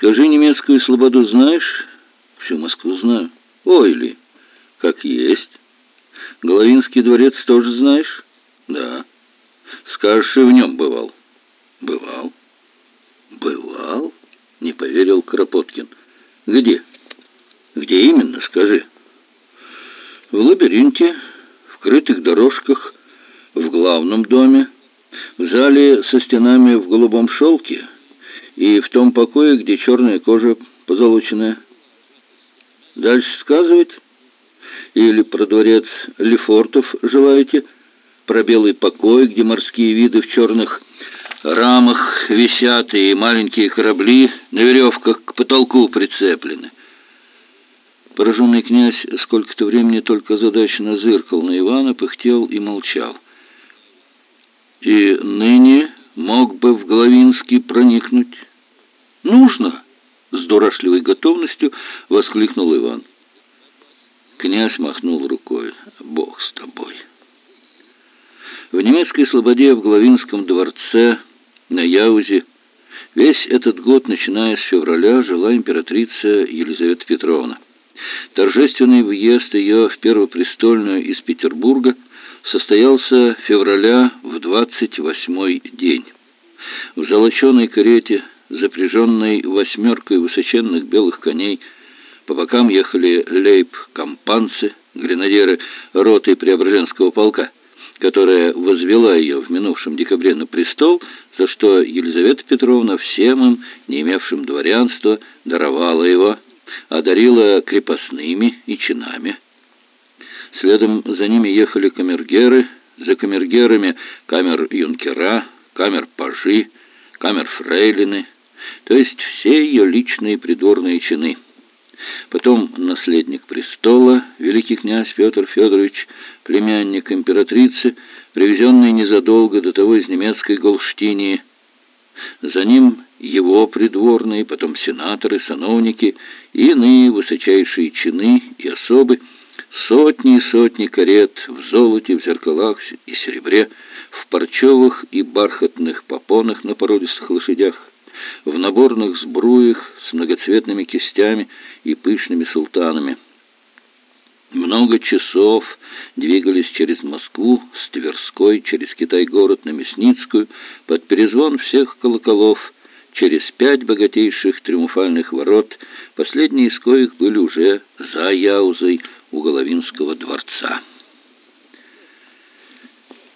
Скажи, немецкую слободу знаешь? Всю Москву знаю. Ой ли, как есть. Головинский дворец тоже знаешь? Да. Скажешь, и в нем бывал. Бывал. Бывал? Не поверил Кропоткин. Где? Где именно, скажи? В лабиринте, в крытых дорожках, в главном доме, в зале со стенами в голубом шелке и в том покое, где черная кожа позолоченная. Дальше сказывать? Или про дворец Лефортов желаете? Про белый покой, где морские виды в черных рамах висят и маленькие корабли на веревках к потолку прицеплены. Пораженный князь сколько-то времени только задачно зыркал на Ивана, пыхтел и молчал. И ныне мог бы в Головинский проникнуть. «Нужно!» — с дурашливой готовностью воскликнул Иван. Князь махнул рукой. «Бог с тобой!» В немецкой слободе в Головинском дворце на Яузе весь этот год, начиная с февраля, жила императрица Елизавета Петровна. Торжественный въезд ее в Первопрестольную из Петербурга состоялся февраля в двадцать восьмой день. В золоченой карете, запряженной восьмеркой высоченных белых коней, по бокам ехали лейб-компанцы, гренадеры роты Преображенского полка, которая возвела ее в минувшем декабре на престол, за что Елизавета Петровна всем им, не имевшим дворянства, даровала его одарила крепостными и чинами. Следом за ними ехали камергеры, за камергерами камер-юнкера, камер-пажи, камер-фрейлины, то есть все ее личные придворные чины. Потом наследник престола, великий князь Петр Федорович, племянник императрицы, привезенный незадолго до того из немецкой Голштинии, за ним его придворные, потом сенаторы, сановники и иные высочайшие чины и особы, сотни и сотни карет в золоте, в зеркалах и серебре, в парчевых и бархатных попонах на породистых лошадях, в наборных сбруях с многоцветными кистями и пышными султанами. Много часов двигались через Москву, с Тверской, через Китай-город на Мясницкую, под перезвон всех колоколов, через пять богатейших триумфальных ворот, последние из коих были уже за Яузой у Головинского дворца.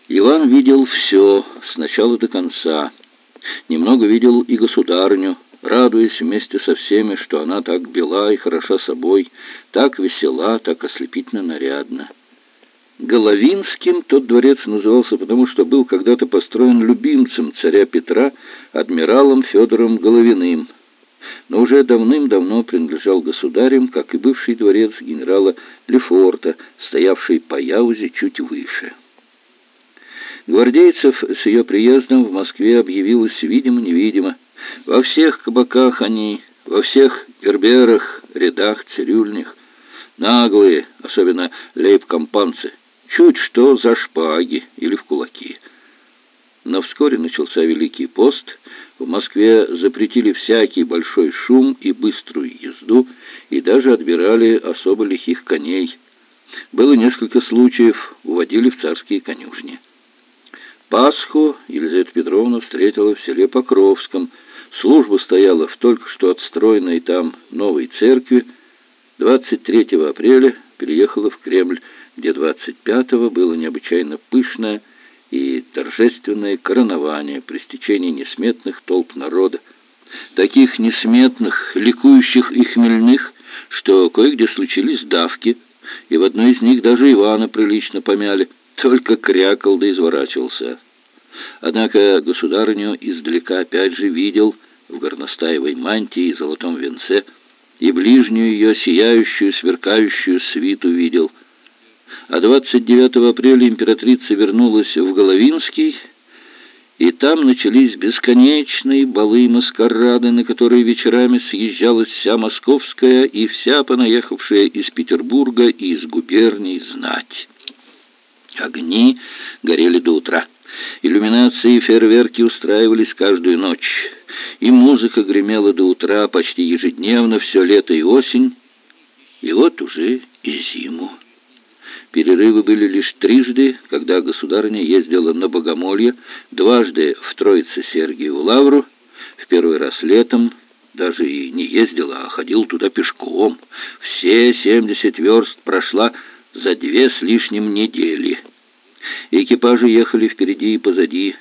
Иван видел все с начала до конца. Немного видел и государню, радуясь вместе со всеми, что она так бела и хороша собой, так весела, так ослепительно нарядна. Головинским тот дворец назывался потому, что был когда-то построен любимцем царя Петра, адмиралом Федором Головиным, но уже давным-давно принадлежал государям, как и бывший дворец генерала Лефорта, стоявший по Яузе чуть выше. Гвардейцев с ее приездом в Москве объявилось видимо-невидимо. Во всех кабаках они, во всех герберах, рядах, цирюльнях, наглые, особенно лейб-компанцы, чуть что за шпаги или в кулаки. Но вскоре начался Великий пост, в Москве запретили всякий большой шум и быструю езду, и даже отбирали особо лихих коней. Было несколько случаев, уводили в царские конюшни. Пасху Елизавета Петровна встретила в селе Покровском. Служба стояла в только что отстроенной там новой церкви. 23 апреля переехала в Кремль, где 25-го было необычайно пышное и торжественное коронование при стечении несметных толп народа. Таких несметных, ликующих и хмельных, что кое-где случились давки, и в одной из них даже Ивана прилично помяли – только крякал да изворачивался. Однако государыню издалека опять же видел в горностаевой мантии и золотом венце, и ближнюю ее сияющую, сверкающую свиту видел. А 29 апреля императрица вернулась в Головинский, и там начались бесконечные балы и маскарады, на которые вечерами съезжалась вся московская и вся понаехавшая из Петербурга и из губерний знать. Огни горели до утра. Иллюминации и фейерверки устраивались каждую ночь, и музыка гремела до утра почти ежедневно все лето и осень, и вот уже и зиму. Перерывы были лишь трижды, когда государыня ездила на Богомолье, дважды в Троице-Сергиеву Лавру, в первый раз летом, даже и не ездила, а ходил туда пешком. Все семьдесят верст прошла за две с лишним недели. Экипажи ехали впереди и позади.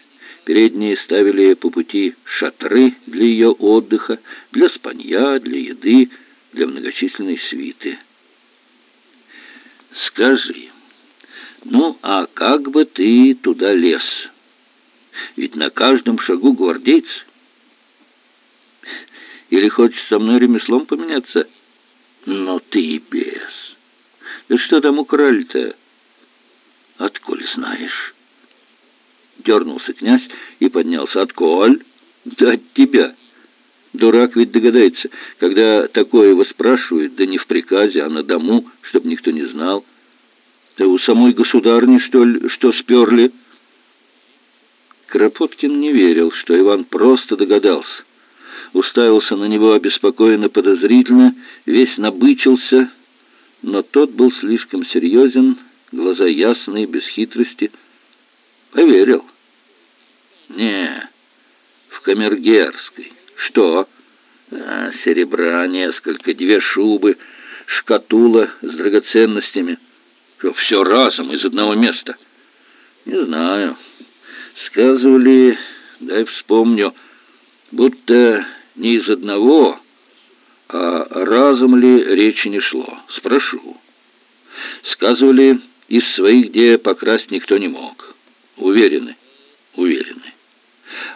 Передние ставили по пути шатры для ее отдыха, для спанья, для еды, для многочисленной свиты. Скажи, ну а как бы ты туда лез? Ведь на каждом шагу гвардейцы. Или хочешь со мной ремеслом поменяться? Но ты и бес. Да что там украли-то? Отколь знаешь? Дернулся князь и поднялся. Отколь? Да от тебя. Дурак ведь догадается, когда такое его спрашивают, да не в приказе, а на дому, чтоб никто не знал. Да у самой государни, что ли, что сперли? Кропоткин не верил, что Иван просто догадался уставился на него обеспокоенно подозрительно, весь набычился, но тот был слишком серьезен, глаза ясные, без хитрости. Поверил. Не, в Камергерской. Что? А, серебра несколько, две шубы, шкатула с драгоценностями. Что, все разом из одного места? Не знаю. Сказывали, дай вспомню, будто не из одного, а разом ли речи не шло. Спрошу. Сказывали, из своих где покрасть никто не мог. Уверены? Уверены.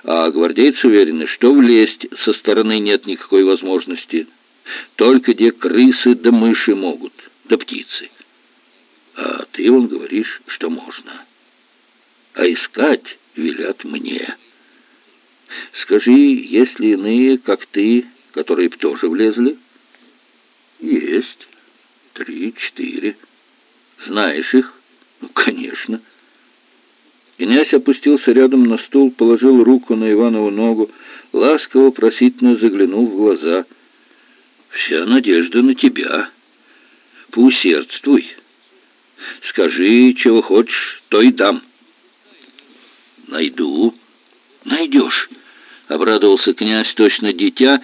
А гвардейцы уверены, что влезть со стороны нет никакой возможности. Только где крысы да мыши могут, да птицы. А ты, он говоришь, что можно. А искать велят мне». Скажи, есть ли иные, как ты, которые б тоже влезли? Есть. Три-четыре. Знаешь их? Ну, конечно. Князь опустился рядом на стул, положил руку на Иванову ногу, ласково, просительно заглянул в глаза. «Вся надежда на тебя. Поусердствуй. Скажи, чего хочешь, то и дам». «Найду. Найдешь». — обрадовался князь, точно дитя,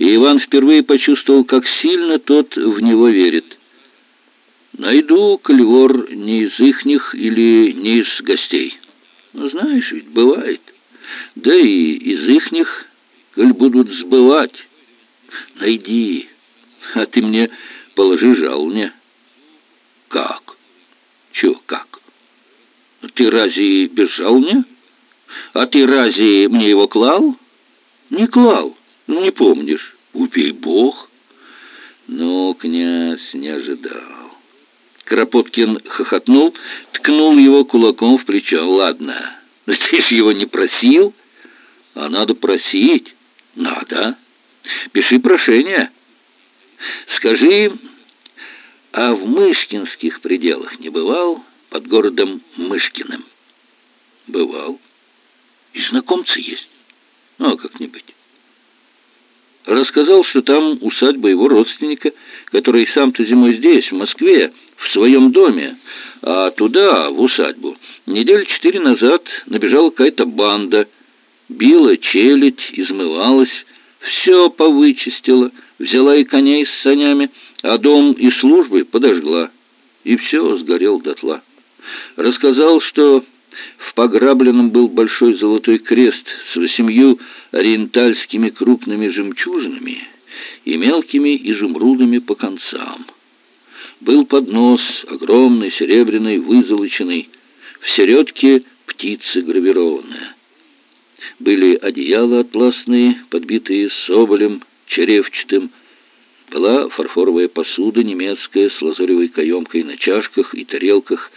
и Иван впервые почувствовал, как сильно тот в него верит. «Найду кольвор не из ихних или не из гостей. Ну, знаешь, ведь бывает. Да и из ихних, коль будут сбывать. Найди, а ты мне положи жалуня». «Как? Чё, как? Ты разве без жалуня?» А ты разве мне его клал? Не клал. Ну, не помнишь. Убей бог. Но князь не ожидал. Кропоткин хохотнул, ткнул его кулаком в плечо. Ладно, но ты ж его не просил. А надо просить. Надо. Пиши прошение. Скажи, а в Мышкинских пределах не бывал под городом Мышкиным? Бывал. И знакомцы есть. Ну, а как не быть. Рассказал, что там усадьба его родственника, который сам-то зимой здесь, в Москве, в своем доме, а туда, в усадьбу, неделю четыре назад набежала какая-то банда, била челядь, измывалась, все повычистила, взяла и коней с санями, а дом и службы подожгла, и все сгорел дотла. Рассказал, что в пограбленном был большой золотой крест с восемью ориентальскими крупными жемчужинами и мелкими изумрудами по концам. Был поднос, огромный, серебряный, вызолоченный, в середке птицы гравированная. Были одеяла атласные, подбитые соболем, черевчатым, была фарфоровая посуда немецкая с лазоревой каемкой на чашках и тарелках,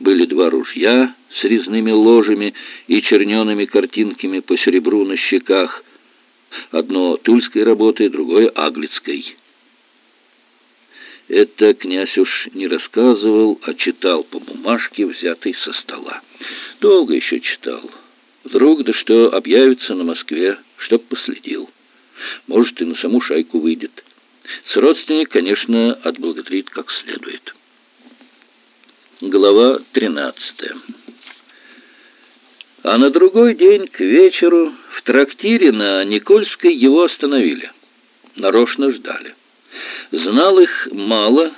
были два ружья с резными ложами и чернеными картинками по серебру на щеках. Одно тульской работы, другое аглицкой. Это князь уж не рассказывал, а читал по бумажке, взятой со стола. Долго еще читал. Вдруг да что объявится на Москве, чтоб последил. Может, и на саму шайку выйдет. С родственник, конечно, отблагодарит как следует. Глава тринадцатая. А на другой день к вечеру в трактире на Никольской его остановили. Нарочно ждали. Знал их мало,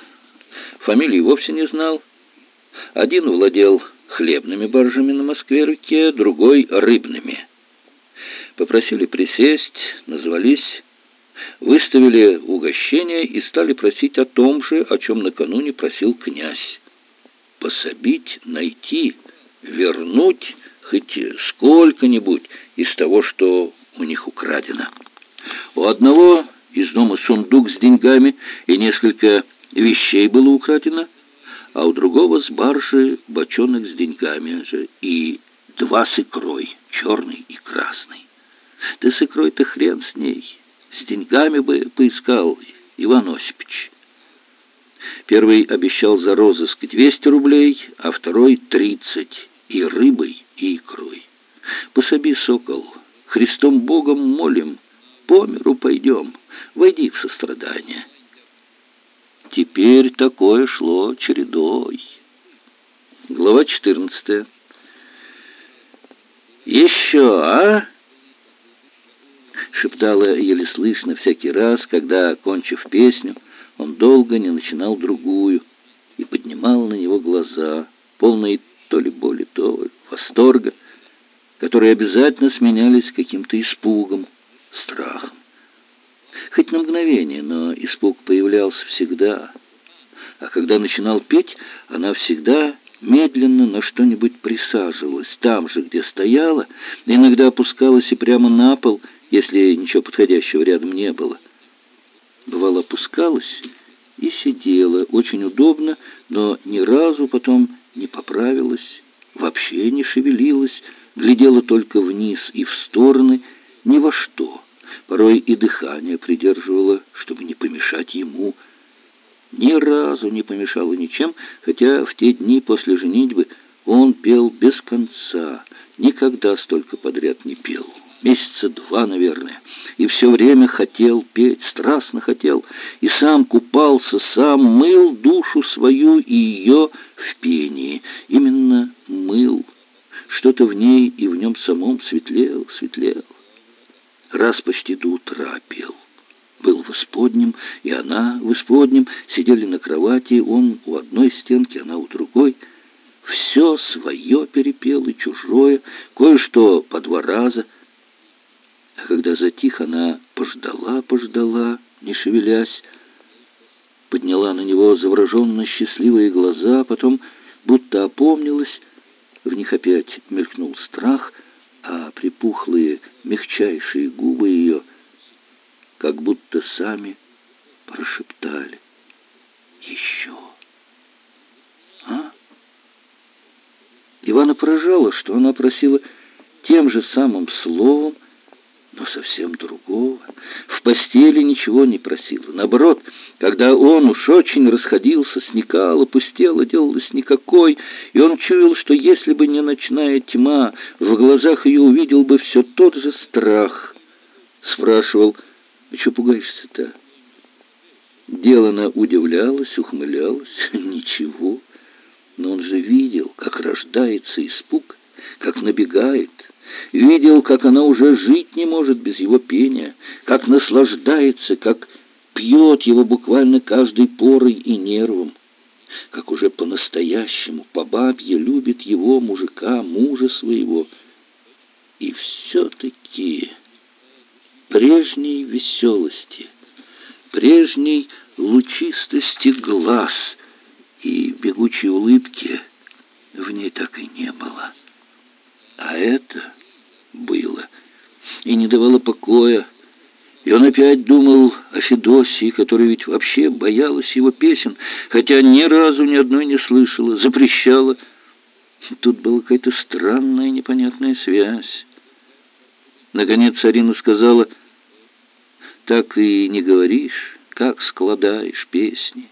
фамилии вовсе не знал. Один владел хлебными баржами на Москве-реке, другой — рыбными. Попросили присесть, назвались, выставили угощение и стали просить о том же, о чем накануне просил князь. Пособить, найти, вернуть хоть сколько-нибудь из того, что у них украдено. У одного из дома сундук с деньгами и несколько вещей было украдено, а у другого с баржи бочонок с деньгами же и два с икрой, черный и красный. Да с икрой-то хрен с ней, с деньгами бы поискал Иван Осипович. Первый обещал за розыск 200 рублей, а второй — 30, и рыбой, и икрой. Пособи, сокол, Христом Богом молим, по миру пойдем, войди в сострадание. Теперь такое шло чередой. Глава 14. «Еще, а?» Шептала еле слышно всякий раз, когда, кончив песню, он долго не начинал другую и поднимал на него глаза, полные то ли боли, то ли восторга, которые обязательно сменялись каким-то испугом, страхом. Хоть на мгновение, но испуг появлялся всегда. А когда начинал петь, она всегда медленно на что-нибудь присаживалась, там же, где стояла, иногда опускалась и прямо на пол, если ничего подходящего рядом не было. Бывало, опускалась и сидела, очень удобно, но ни разу потом не поправилась, вообще не шевелилась, глядела только вниз и в стороны, ни во что. Порой и дыхание придерживала, чтобы не помешать ему. Ни разу не помешала ничем, хотя в те дни после женитьбы он пел без конца, никогда столько подряд не пел месяца два, наверное, и все время хотел петь, страстно хотел, и сам купался, сам мыл душу свою и ее в пении, именно мыл. Что-то в ней и в нем самом светлел, светлел. Раз почти до утра пел. Был в исподнем, и она в исподнем, сидели на кровати, он у одной стенки, она у другой. Все свое перепел и чужое, кое-что по два раза — а когда затих, она пождала, пождала, не шевелясь, подняла на него завороженно счастливые глаза, потом будто опомнилась, в них опять мелькнул страх, а припухлые, мягчайшие губы ее как будто сами прошептали «Еще». Ивана поражало, что она просила тем же самым словом, но совсем другого. В постели ничего не просила. Наоборот, когда он уж очень расходился, сникала, пустела, делалась никакой, и он чуял, что если бы не ночная тьма, в глазах ее увидел бы все тот же страх. Спрашивал, а что пугаешься-то? Делана удивлялась, ухмылялась. Ничего. Но он же видел, как рождается испуг, как набегает, видел, как она уже жить не может без его пения, как наслаждается, как пьет его буквально каждой порой и нервом, как уже по-настоящему, по бабье любит его, мужика, мужа своего. И все-таки прежней веселости, прежней лучистости глаз и бегучей улыбки в ней так и не было. А это было и не давало покоя. И он опять думал о Федосии, которая ведь вообще боялась его песен, хотя ни разу ни одной не слышала, запрещала. Тут была какая-то странная непонятная связь. Наконец Арина сказала, «Так и не говоришь, как складаешь песни».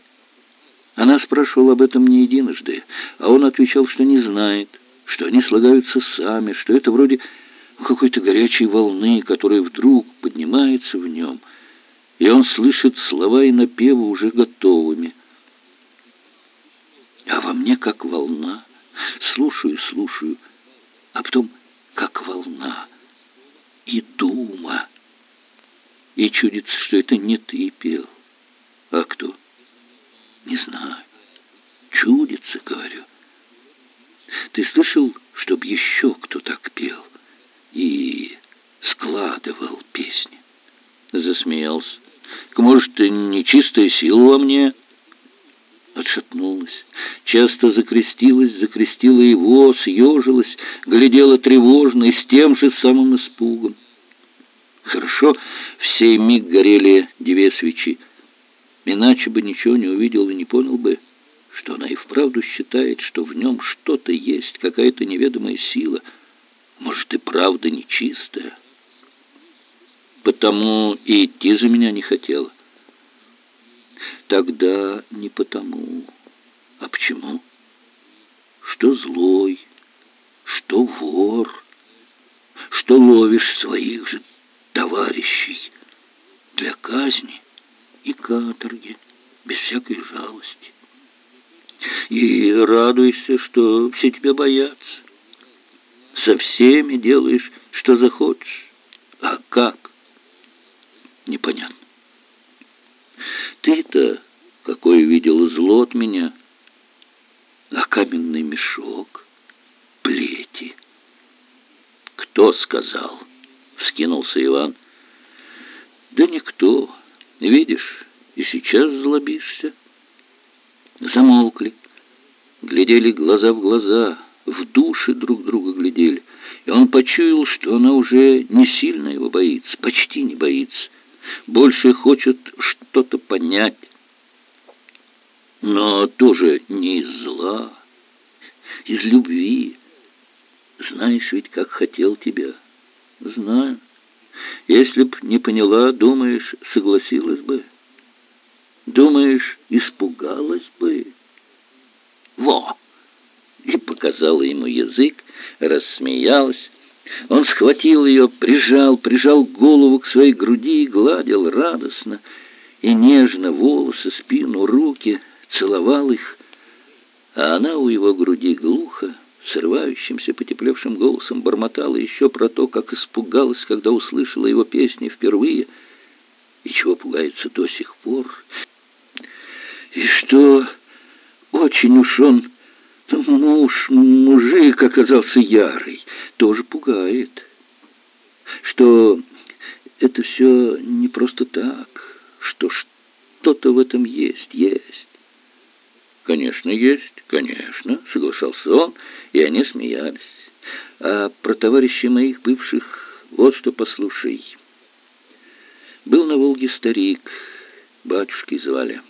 Она спрашивала об этом не единожды, а он отвечал, что не знает, что они слагаются сами, что это вроде какой-то горячей волны, которая вдруг поднимается в нем, и он слышит слова и напевы уже готовыми. А во мне как волна, слушаю, слушаю, а потом как волна и дума. И чудится, что это не ты пел, а кто? Не знаю. Чудится, говорю. Ты слышал, чтоб еще кто так пел и складывал песни? Засмеялся. Может, нечистая сила во мне? Отшатнулась. Часто закрестилась, закрестила его, съежилась, глядела тревожно и с тем же самым испугом. Хорошо, в сей миг горели две свечи. Иначе бы ничего не увидел и не понял бы, что она и вправду считает, что в нем что-то есть, какая-то неведомая сила, может и правда нечистая. Потому и идти за меня не хотела. Тогда не потому. А почему? Что злой, что вор, что ловишь своих же товарищей для казни и каторги, без всякой жалости. И радуйся, что все тебя боятся. Со всеми делаешь, что захочешь. А как? Непонятно. Ты-то какой видел зло от меня, а каменный мешок, плети. Кто сказал? Вскинулся Иван. Да никто. Видишь, и сейчас злобишься. Замолкли, глядели глаза в глаза, в души друг друга глядели. И он почуял, что она уже не сильно его боится, почти не боится. Больше хочет что-то понять. Но тоже не из зла, из любви. Знаешь ведь, как хотел тебя. Знаю. Если б не поняла, думаешь, согласилась бы? Думаешь, испугалась бы? Во! И показала ему язык, рассмеялась. Он схватил ее, прижал, прижал голову к своей груди и гладил радостно и нежно волосы, спину, руки, целовал их, а она у его груди глухо срывающимся, потеплевшим голосом бормотала еще про то, как испугалась, когда услышала его песни впервые, и чего пугается до сих пор, и что очень уж он, муж, мужик оказался ярый, тоже пугает, что это все не просто так, что что-то в этом есть, есть. «Конечно, есть, конечно», — соглашался он, и они смеялись. «А про товарищей моих бывших вот что послушай. Был на Волге старик, батюшки звали.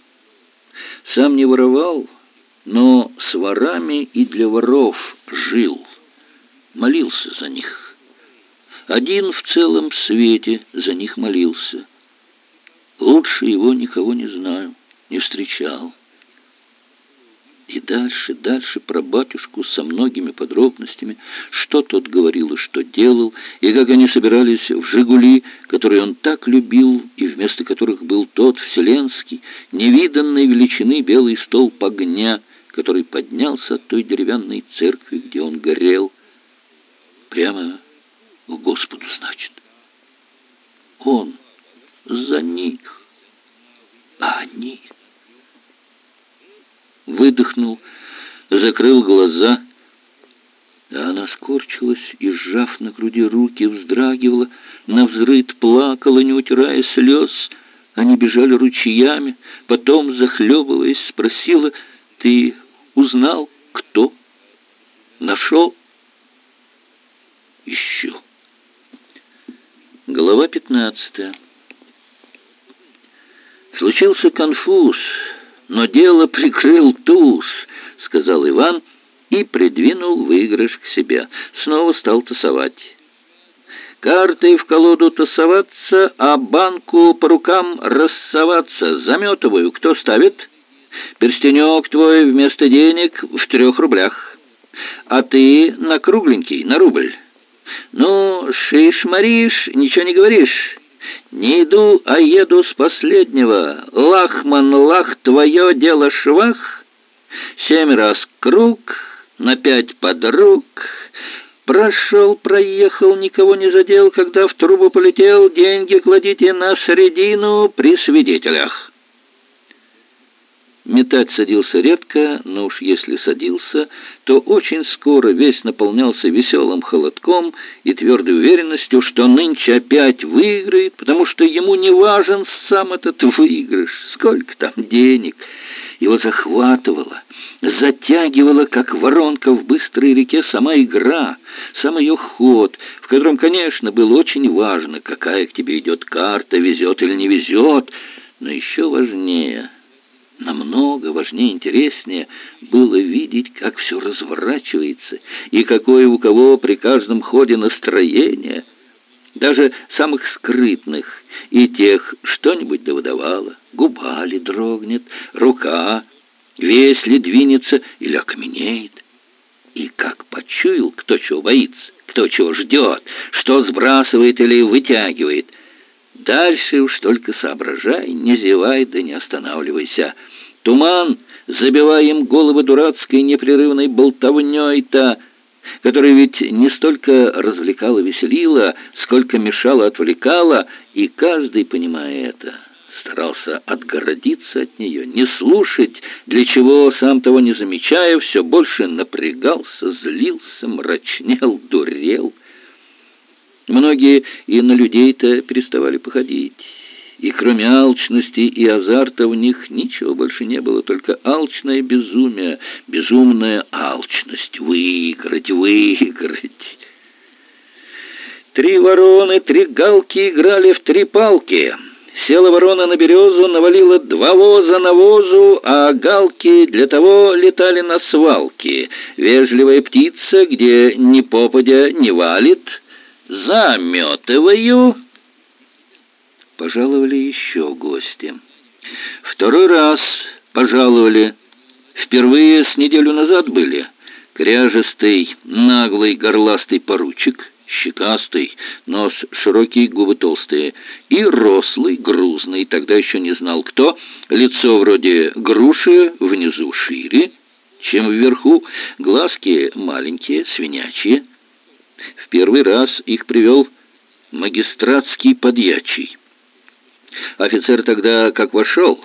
Сам не воровал, но с ворами и для воров жил, молился за них. Один в целом свете за них молился. Лучше его никого не знаю, не встречал». И дальше, дальше про батюшку со многими подробностями, что тот говорил и что делал, и как они собирались в «Жигули», которые он так любил, и вместо которых был тот вселенский, невиданной величины белый столб огня, который поднялся от той деревянной церкви, где он горел. Прямо к Господу, значит. Он за них, а они выдохнул, закрыл глаза, а она скорчилась и, сжав на груди руки, вздрагивала, навзрыд плакала, не утирая слез. Они бежали ручьями, потом, захлебываясь, спросила, «Ты узнал, кто? Нашел?» «Еще». Глава пятнадцатая. Случился конфуз но дело прикрыл туз, сказал Иван и придвинул выигрыш к себе. Снова стал тасовать. Картой в колоду тасоваться, а банку по рукам рассоваться. Заметываю, кто ставит? Перстенек твой вместо денег в трех рублях, а ты на кругленький, на рубль. Ну, шиш-мариш, ничего не говоришь». Не иду, а еду с последнего. Лахман, лах, твое дело швах. Семь раз круг, на пять подруг. Прошел, проехал, никого не задел, когда в трубу полетел, деньги кладите на середину при свидетелях. Метать садился редко, но уж если садился, то очень скоро весь наполнялся веселым холодком и твердой уверенностью, что нынче опять выиграет, потому что ему не важен сам этот выигрыш, сколько там денег. Его захватывало, затягивала, как воронка в быстрой реке, сама игра, сам ее ход, в котором, конечно, было очень важно, какая к тебе идет карта, везет или не везет, но еще важнее — Намного важнее, интереснее было видеть, как все разворачивается и какое у кого при каждом ходе настроение. Даже самых скрытных и тех что-нибудь да выдавало. Губа ли дрогнет, рука, весь ли двинется или окаменеет. И как почуял, кто чего боится, кто чего ждет, что сбрасывает или вытягивает — Дальше уж только соображай, не зевай да не останавливайся. Туман, забивая им головы дурацкой непрерывной болтовней-то, которая ведь не столько развлекала, веселила, сколько мешала, отвлекала, и каждый, понимая это, старался отгородиться от нее, не слушать, для чего, сам того не замечая, все больше напрягался, злился, мрачнел, дурел. Многие и на людей-то переставали походить. И кроме алчности и азарта в них ничего больше не было, только алчное безумие, безумная алчность, выиграть, выиграть. Три вороны, три галки играли в три палки. Села ворона на березу, навалила два воза на возу, а галки для того летали на свалке. Вежливая птица, где ни попадя не валит — заметываю. Пожаловали еще гости. Второй раз пожаловали. Впервые с неделю назад были. Кряжестый, наглый, горластый поручик, щекастый, нос широкий, губы толстые, и рослый, грузный, тогда еще не знал кто, лицо вроде груши, внизу шире, чем вверху, глазки маленькие, свинячьи, в первый раз их привел магистратский подьячий. Офицер тогда, как вошел,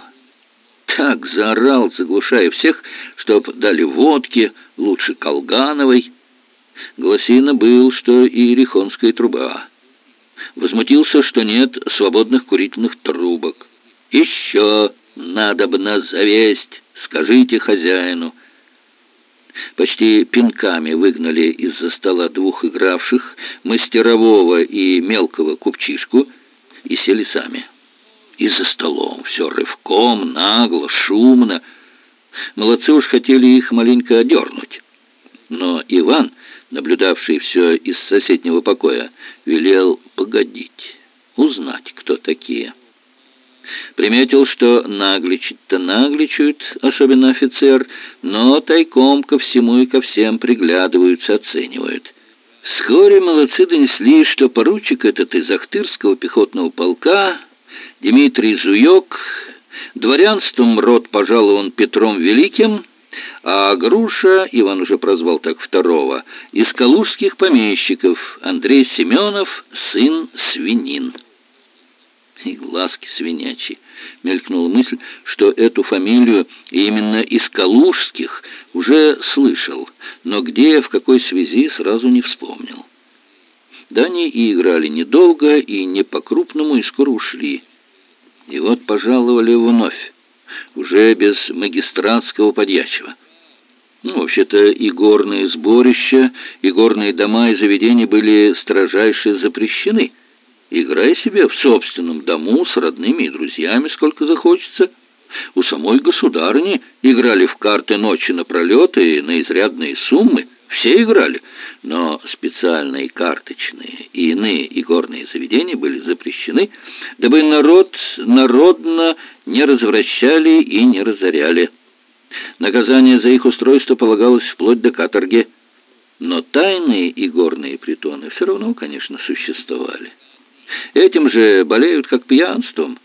так заорал, заглушая всех, чтоб дали водки, лучше колгановой. Гласина был, что и рихонская труба. Возмутился, что нет свободных курительных трубок. «Еще надо бы нас завесть, скажите хозяину» почти пинками выгнали из-за стола двух игравших, мастерового и мелкого купчишку, и сели сами. И за столом все рывком, нагло, шумно. Молодцы уж хотели их маленько одернуть. Но Иван, наблюдавший все из соседнего покоя, велел погодить, узнать, кто такие. Приметил, что нагличать-то нагличают, особенно офицер, но тайком ко всему и ко всем приглядываются, оценивают. Вскоре молодцы донесли, что поручик этот из Ахтырского пехотного полка, Дмитрий Зуёк, дворянством род пожалован Петром Великим, а Груша, Иван уже прозвал так второго, из калужских помещиков Андрей Семенов, сын Свинин. И глазки свинячьи. Мелькнула мысль, что эту фамилию именно из калужских уже слышал, но где, в какой связи, сразу не вспомнил. Да они и играли недолго, и не по-крупному, и скоро ушли. И вот пожаловали вновь, уже без магистратского подьячего. Ну, вообще-то и горные сборища, и горные дома и заведения были строжайше запрещены — Играй себе в собственном дому с родными и друзьями сколько захочется. У самой государни играли в карты ночи напролет и на изрядные суммы. Все играли, но специальные карточные и иные игорные заведения были запрещены, дабы народ народно не развращали и не разоряли. Наказание за их устройство полагалось вплоть до каторги. Но тайные игорные притоны все равно, конечно, существовали. Этим же болеют как пьянством.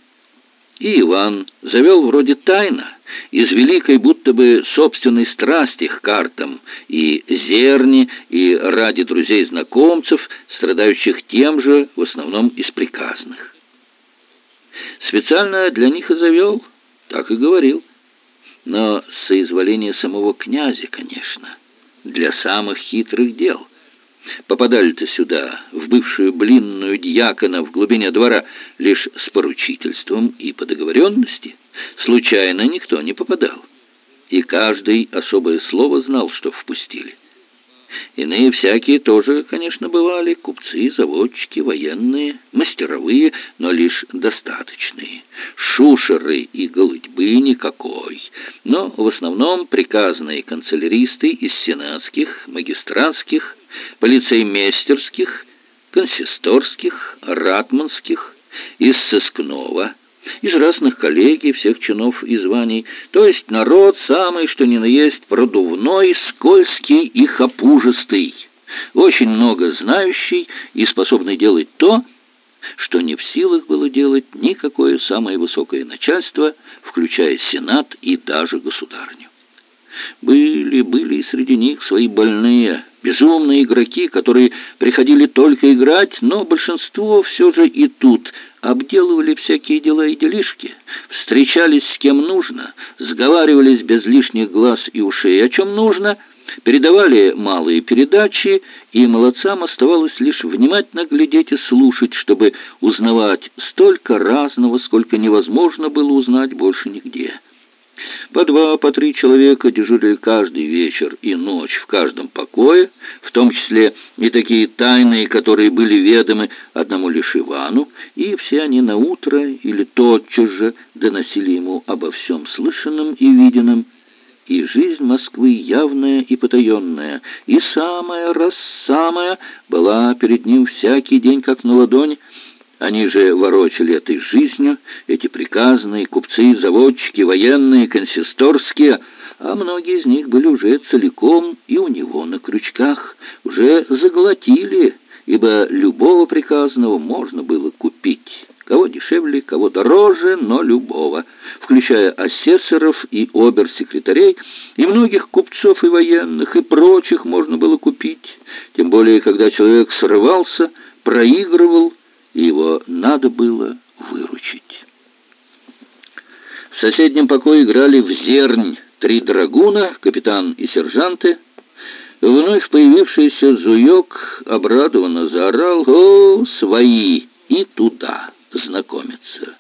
И Иван завел вроде тайна, из великой будто бы собственной страсти к картам, и зерни, и ради друзей-знакомцев, страдающих тем же, в основном из приказных. Специально для них и завел, так и говорил. Но с соизволения самого князя, конечно, для самых хитрых дел. Попадали-то сюда, в бывшую блинную дьякона в глубине двора, лишь с поручительством и по договоренности. Случайно никто не попадал. И каждый особое слово знал, что впустили. Иные всякие тоже, конечно, бывали, купцы, заводчики, военные, мастеровые, но лишь достаточные. Шушеры и голытьбы никакой, но в основном приказные канцеляристы из сенатских, магистратских, полицеймейстерских, консисторских, ратманских, из сыскного, из разных коллегий, всех чинов и званий, то есть народ самый, что ни на есть, продувной, скользкий и хапужистый, очень много знающий и способный делать то, что не в силах было делать никакое самое высокое начальство, включая Сенат и даже государню. Были, были и среди них свои больные, безумные игроки, которые приходили только играть, но большинство все же и тут обделывали всякие дела и делишки, встречались с кем нужно, сговаривались без лишних глаз и ушей, о чем нужно, передавали малые передачи, и молодцам оставалось лишь внимательно глядеть и слушать, чтобы узнавать столько разного, сколько невозможно было узнать больше нигде. По два, по три человека дежурили каждый вечер и ночь в каждом покое, в том числе и такие тайные, которые были ведомы одному лишь Ивану, и все они на утро или тотчас же доносили ему обо всем слышанном и виденном, и жизнь Москвы явная и потаенная, и самая раз самая была перед ним всякий день как на ладони, они же ворочали этой жизнью, эти приказные, купцы, заводчики, военные, консисторские, а многие из них были уже целиком и у него на крючках, уже заглотили, ибо любого приказного можно было купить. Кого дешевле, кого дороже, но любого, включая асессоров и обер-секретарей, и многих купцов и военных, и прочих можно было купить. Тем более, когда человек срывался, проигрывал, и его надо было выручить. В соседнем покое играли в зернь три драгуна, капитан и сержанты. Вновь появившийся Зуёк обрадованно заорал «О, свои!» и туда знакомиться.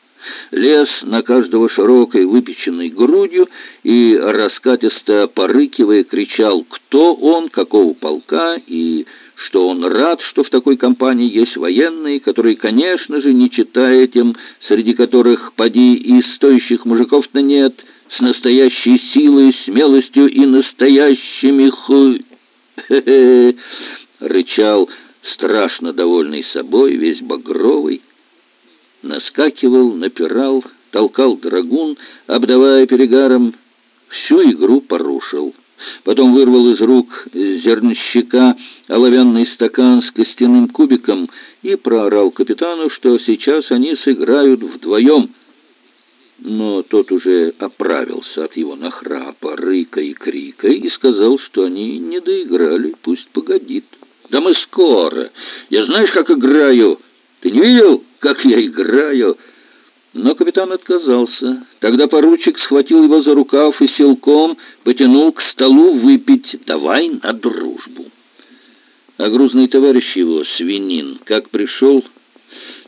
Лез на каждого широкой выпеченной грудью и, раскатисто порыкивая, кричал, кто он, какого полка и что он рад, что в такой компании есть военные, которые, конечно же, не читая этим, среди которых, поди, и стоящих мужиков-то нет, с настоящей силой, смелостью и настоящими ху... Рычал, страшно довольный собой, весь багровый, наскакивал, напирал, толкал драгун, обдавая перегаром, всю игру порушил. Потом вырвал из рук зернщика оловянный стакан с костяным кубиком и проорал капитану, что сейчас они сыграют вдвоем. Но тот уже оправился от его нахрапа, рыка и крика и сказал, что они не доиграли, пусть погодит. «Да мы скоро! Я знаешь, как играю? Ты не видел, как я играю?» Но капитан отказался. Тогда поручик схватил его за рукав и силком потянул к столу выпить «давай на дружбу». А грузный товарищ его, свинин, как пришел,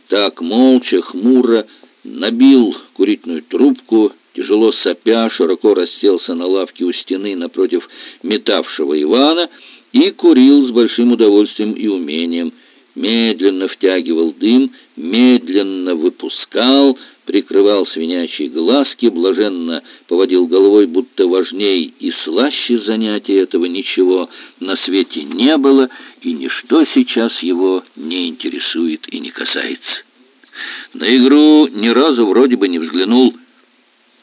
так молча, хмуро, набил курительную трубку, тяжело сопя, широко расселся на лавке у стены напротив метавшего Ивана и курил с большим удовольствием и умением, медленно втягивал дым, медленно выпускал, прикрывал свинячьи глазки, блаженно поводил головой, будто важней и слаще занятия этого ничего на свете не было, и ничто сейчас его не интересует и не касается. На игру ни разу вроде бы не взглянул,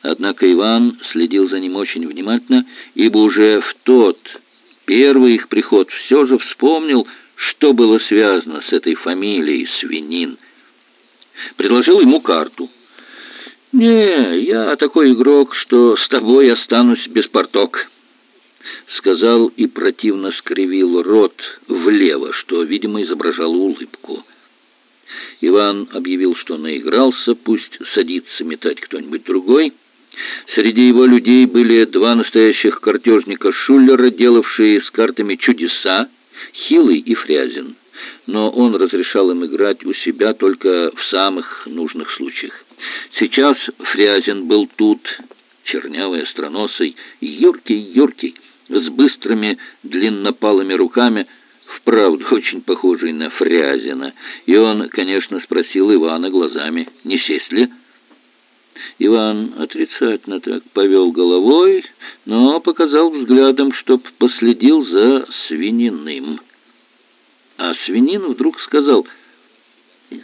Однако Иван следил за ним очень внимательно, ибо уже в тот первый их приход все же вспомнил, что было связано с этой фамилией Свинин. Предложил ему карту. «Не, я такой игрок, что с тобой останусь без порток», — сказал и противно скривил рот влево, что, видимо, изображало улыбку. Иван объявил, что наигрался, пусть садится метать кто-нибудь другой. Среди его людей были два настоящих картежника Шуллера, делавшие с картами чудеса, Хилый и Фрязин. Но он разрешал им играть у себя только в самых нужных случаях. Сейчас Фрязин был тут, чернявый, остроносый, юркий-юркий, с быстрыми длиннопалыми руками, вправду очень похожий на Фрязина. И он, конечно, спросил Ивана глазами, не сесть ли? Иван отрицательно так повел головой, но показал взглядом, чтоб последил за свининым. А свинин вдруг сказал,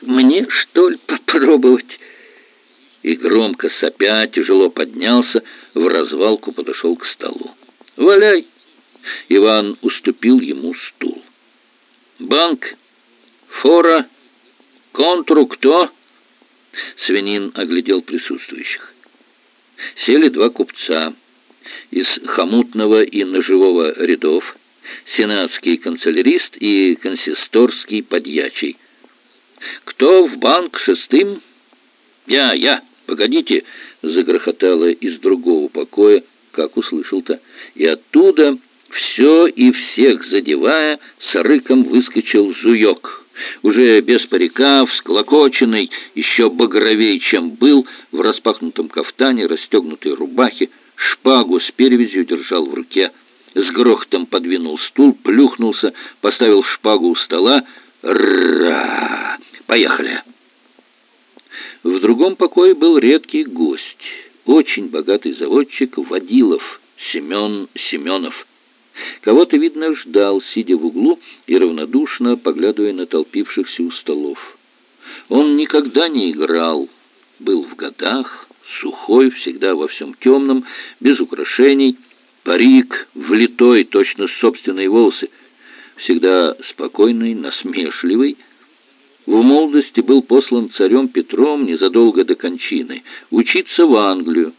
«Мне, что ли, попробовать?» И громко сопя, тяжело поднялся, в развалку подошел к столу. «Валяй!» Иван уступил ему стул. «Банк, фора, контру кто?» Свинин оглядел присутствующих. Сели два купца из хомутного и ножевого рядов, сенатский канцелярист и консисторский подьячий. «Кто в банк шестым?» «Я, я, погодите!» — загрохотало из другого покоя, как услышал-то, и оттуда, все и всех задевая, с рыком выскочил жуек уже без парика, всклокоченный, еще багровей, чем был, в распахнутом кафтане, расстегнутой рубахе, шпагу с перевязью держал в руке, с грохотом подвинул стул, плюхнулся, поставил шпагу у стола. «Ра! Поехали!» В другом покое был редкий гость, очень богатый заводчик Водилов, Семен Семенов. Кого-то, видно, ждал, сидя в углу и равнодушно поглядывая на толпившихся у столов. Он никогда не играл, был в годах, сухой, всегда во всем темном, без украшений, парик, влитой, точно собственные волосы, всегда спокойный, насмешливый. В молодости был послан царем Петром незадолго до кончины учиться в Англию,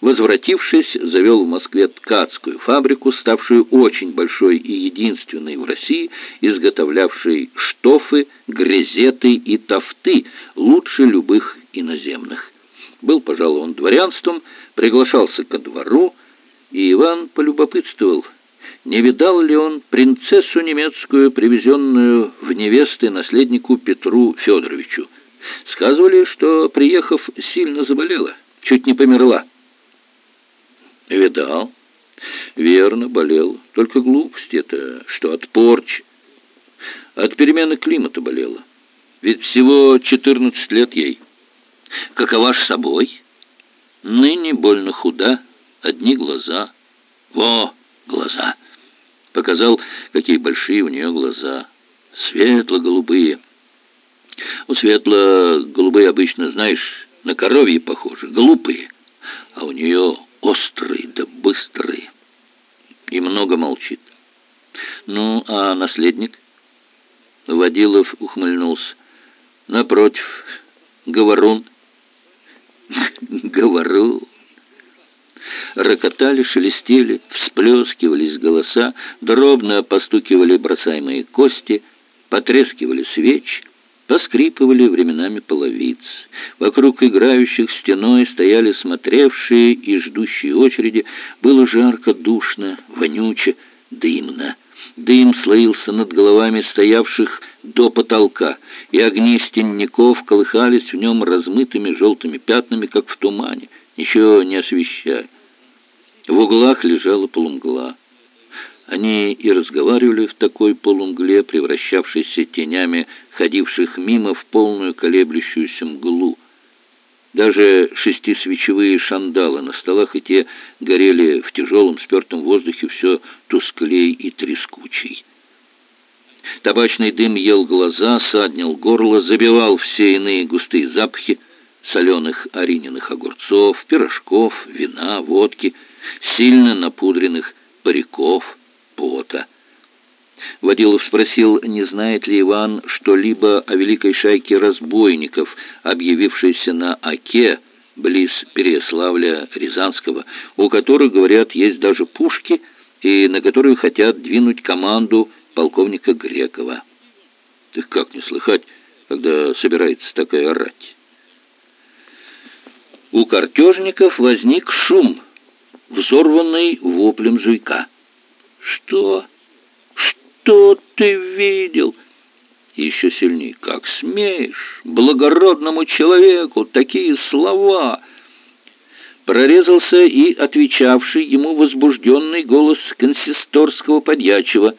Возвратившись, завел в Москве ткацкую фабрику, ставшую очень большой и единственной в России, изготовлявшей штофы, грезеты и тофты лучше любых иноземных. Был пожалован дворянством, приглашался ко двору, и Иван полюбопытствовал, не видал ли он принцессу немецкую, привезенную в невесты наследнику Петру Федоровичу. Сказывали, что, приехав, сильно заболела, чуть не померла. Видал? Верно, болел. Только глупость это, что от порчи. От перемены климата болела. Ведь всего четырнадцать лет ей. Какова ж собой? Ныне больно худа, одни глаза. Во, глаза! Показал, какие большие у нее глаза. Светло-голубые. У светло-голубые обычно, знаешь, на коровье похожи, глупые. А у нее острый да быстрый. И много молчит. Ну, а наследник? Водилов ухмыльнулся. Напротив, говорун. Говорун. Рокотали, шелестели, всплескивались голоса, дробно постукивали бросаемые кости, потрескивали свечи. Поскрипывали временами половиц. Вокруг играющих стеной стояли смотревшие и ждущие очереди. Было жарко, душно, вонюче, дымно. Дым слоился над головами стоявших до потолка, и огни стенников колыхались в нем размытыми желтыми пятнами, как в тумане, ничего не освещая. В углах лежала полумгла. Они и разговаривали в такой полумгле, превращавшейся тенями ходивших мимо в полную колеблющуюся мглу. Даже шестисвечевые шандалы на столах и те горели в тяжелом спертом воздухе все тусклей и трескучей. Табачный дым ел глаза, саднил горло, забивал все иные густые запахи. соленых орининых огурцов, пирожков, вина, водки, сильно напудренных париков, пота. Водилов спросил, не знает ли Иван что-либо о великой шайке разбойников, объявившейся на Оке, близ Переславля Рязанского, у которых, говорят, есть даже пушки, и на которую хотят двинуть команду полковника Грекова. Так как не слыхать, когда собирается такая рать? У картежников возник шум, взорванный воплем жуйка. «Что? Что ты видел?» Еще сильнее. «Как смеешь? Благородному человеку такие слова!» Прорезался и отвечавший ему возбужденный голос консисторского подьячего.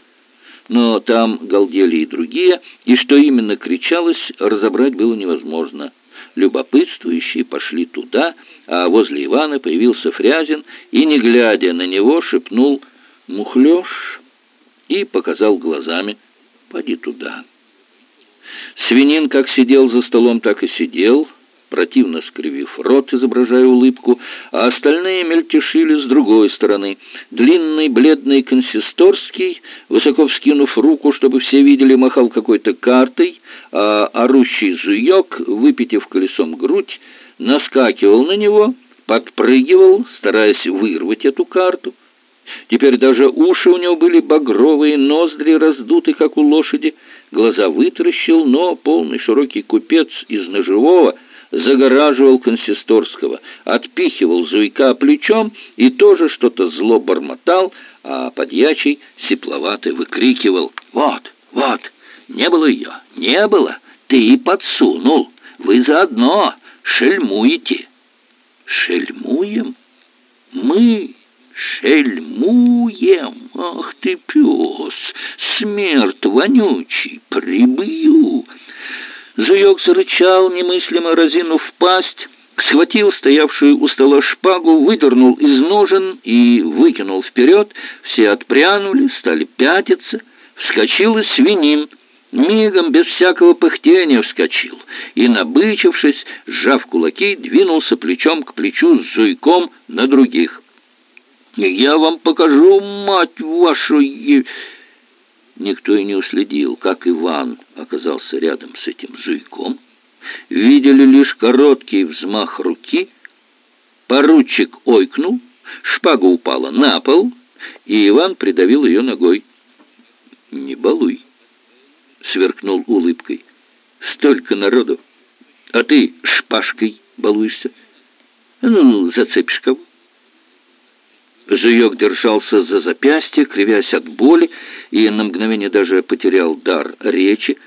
Но там галдели и другие, и что именно кричалось, разобрать было невозможно. Любопытствующие пошли туда, а возле Ивана появился Фрязин и, не глядя на него, шепнул «Мухлёж» и показал глазами «Поди туда». Свинин как сидел за столом, так и сидел, противно скривив рот, изображая улыбку, а остальные мельтешили с другой стороны. Длинный, бледный консисторский, высоко вскинув руку, чтобы все видели, махал какой-то картой, а орущий зуёк, выпитив колесом грудь, наскакивал на него, подпрыгивал, стараясь вырвать эту карту. Теперь даже уши у него были багровые, ноздри раздуты, как у лошади, глаза вытаращил, но полный широкий купец из ножевого загораживал консисторского, отпихивал Зуйка плечом и тоже что-то зло бормотал, а подьячий сепловатый выкрикивал «Вот, вот, не было ее, не было, ты подсунул, вы заодно шельмуете». «Шельмуем? Мы шельмуем? Ах ты, пес, смерть вонючий, прибью!» Зуёк зарычал, немыслимо разинув пасть, схватил стоявшую у стола шпагу, выдернул из ножен и выкинул вперед. Все отпрянули, стали пятиться. Вскочил и свинин. Мигом, без всякого пыхтения, вскочил и, набычившись, сжав кулаки, двинулся плечом к плечу с Зуйком на других. «Я вам покажу, мать вашу!» Никто и не уследил, как Иван оказался рядом с этим зуйком. Видели лишь короткий взмах руки. Поручик ойкнул, шпага упала на пол, и Иван придавил ее ногой. «Не балуй!» — сверкнул улыбкой. «Столько народу, а ты шпажкой балуешься. Ну, зацепишь кого?» Жуек держался за запястье, кривясь от боли, и на мгновение даже потерял дар речи,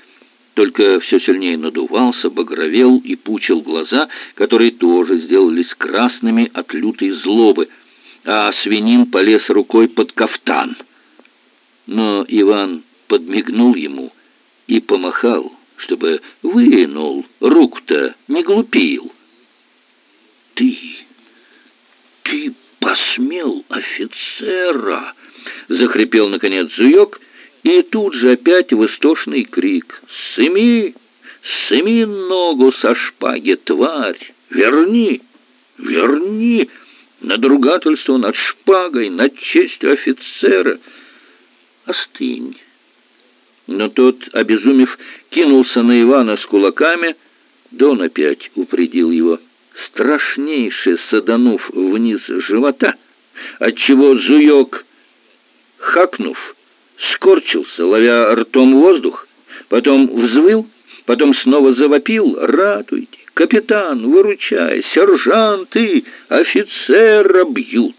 только все сильнее надувался, багровел и пучил глаза, которые тоже сделались красными от лютой злобы, а свинин полез рукой под кафтан. Но Иван подмигнул ему и помахал, чтобы вынул, руку-то не глупил. «Ты, ты посмел офицера!» — захрипел, наконец, Зуёк, и тут же опять в крик. «Сыми! Сыми ногу со шпаги, тварь! Верни! Верни! Надругательство над шпагой, над честью офицера! Остынь!» Но тот, обезумев, кинулся на Ивана с кулаками, Дон опять упредил его страшнейше саданув вниз живота, отчего зуёк, хакнув, скорчился, ловя ртом воздух, потом взвыл, потом снова завопил «Ратуйте! Капитан, выручай! Сержанты! Офицера бьют!»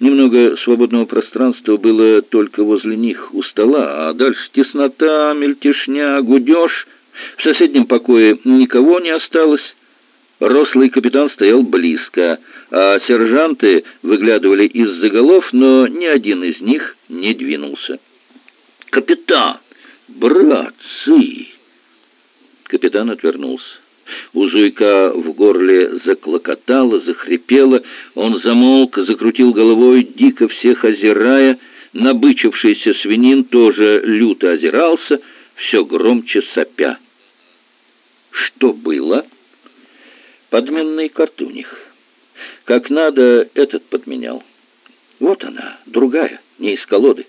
Немного свободного пространства было только возле них у стола, а дальше теснота, мельтешня, гудеж. В соседнем покое никого не осталось. Рослый капитан стоял близко, а сержанты выглядывали из-за голов, но ни один из них не двинулся. «Капитан! Братцы!» Капитан отвернулся. У Зуйка в горле заклокотало, захрипело. Он замолк, закрутил головой, дико всех озирая. Набычившийся свинин тоже люто озирался, все громче сопя. «Что было?» У них. Как надо, этот подменял. Вот она, другая, не из колоды.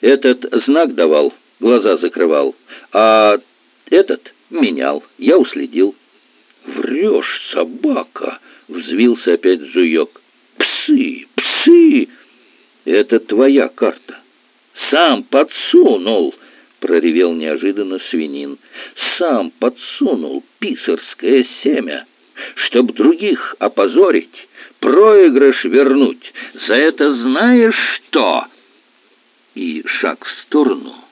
Этот знак давал, глаза закрывал, а этот менял, я уследил. «Врешь, собака!» — взвился опять Зуёк. «Псы, псы! Это твоя карта. Сам подсунул!» — проревел неожиданно свинин. «Сам подсунул писарское семя, чтоб других опозорить, проигрыш вернуть. За это знаешь что?» И шаг в сторону —